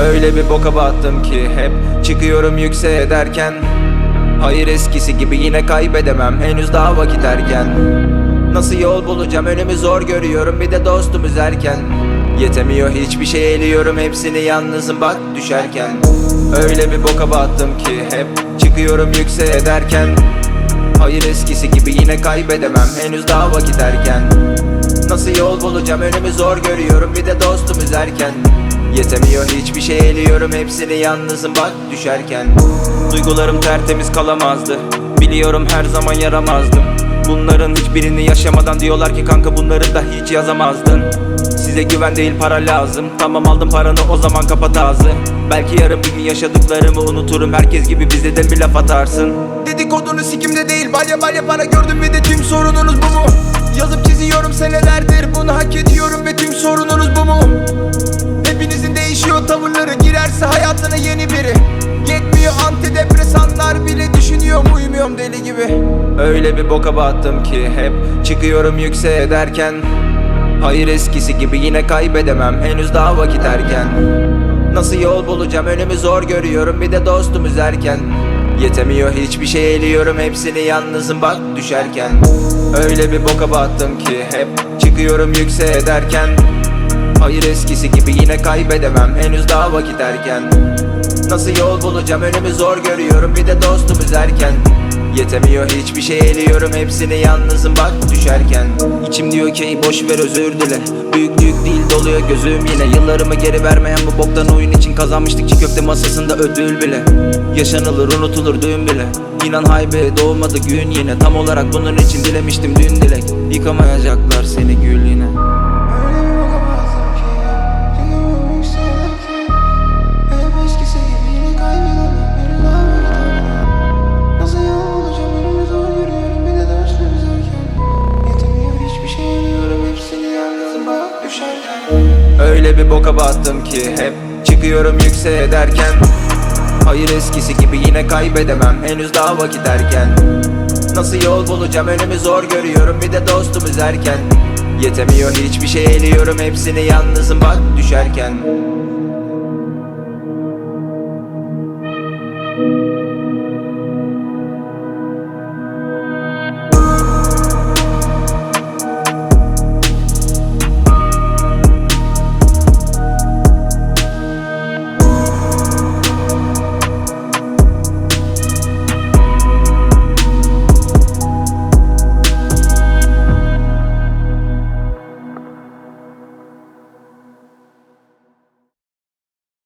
Öyle bir boka battım ki hep çıkıyorum yükseğe derken. Hayır eskisi gibi yine kaybedemem henüz daha vakit erken. Nasıl yol bulacağım önümü zor görüyorum bir de dostumuz erken Yetemiyor hiçbir şey eliyorum hepsini yalnızım bak düşerken. Öyle bir boka battım ki hep çıkıyorum yükseğe derken. Hayır eskisi gibi yine kaybedemem henüz daha vakit erken. Nasıl yol bulacağım önümü zor görüyorum. Bir de dostum üzerken. Yetemiyor hiçbir şey eliyorum hepsini yalnızım bak düşerken. Duygularım tertemiz kalamazdı. Biliyorum her zaman yaramazdım. Bunların hiçbirini yaşamadan diyorlar ki kanka bunları da hiç yazamazdın. Size güven değil para lazım. Tamam aldım paranı o zaman kapat ağzı Belki yarın bir gün yaşadıklarımı unuturum. Herkes gibi bize de bir laf atarsın. Dedikodunu sikimde değil balya balya para gördüm ve de tüm sorununuz bu mu? Yazıp çiziyorum senelerdir bunu hak ediyorum ve tüm sorununuz bu mu? Hepinizin değişiyor tavırları girerse hayatına yeni biri. Yetmiyor antidepresanlar bile düşünüyorum uyumuyorum deli gibi. Öyle bir boka battım ki hep çıkıyorum yükseğe derken. Hayır eskisi gibi yine kaybedemem henüz daha vakit erken Nasıl yol bulacağım önümü zor görüyorum. Bir de dostum üzerken Yetemiyor hiçbir şey eliyorum hepsini yalnızım bak düşerken. Öyle bir boka battım ki hep çıkıyorum yükseğe derken. Hayır eskisi gibi yine kaybedemem henüz daha vakit erken. Nasıl yol bulacağım önümü zor görüyorum. Bir de dostum üzerken Yetemiyor hiçbir şey eliyorum hepsini yalnızım bak düşerken. İçim diyor ki "Ey boş ver özür dile Büyüklük değil doluyor gözüm yine. Yıllarımı geri vermeyen bu boktan oyun için Kazanmıştık çiğ köfte masasında ödül bile. Yaşanılır unutulur düğün bile. İnan haybe doğmadı gün yine. Tam olarak bunun için dilemiştim dün dilek. Yıkamayacaklar seni Öyle bir boka battım ki hep çıkıyorum yükseğe derken. Hayır eskisi gibi yine kaybedemem henüz daha vakit erken. Nasıl yol bulacağım önümü zor görüyorum bir de dostum üzerken. Yetemiyor hiçbir şey eliyorum hepsini yalnızım bak düşerken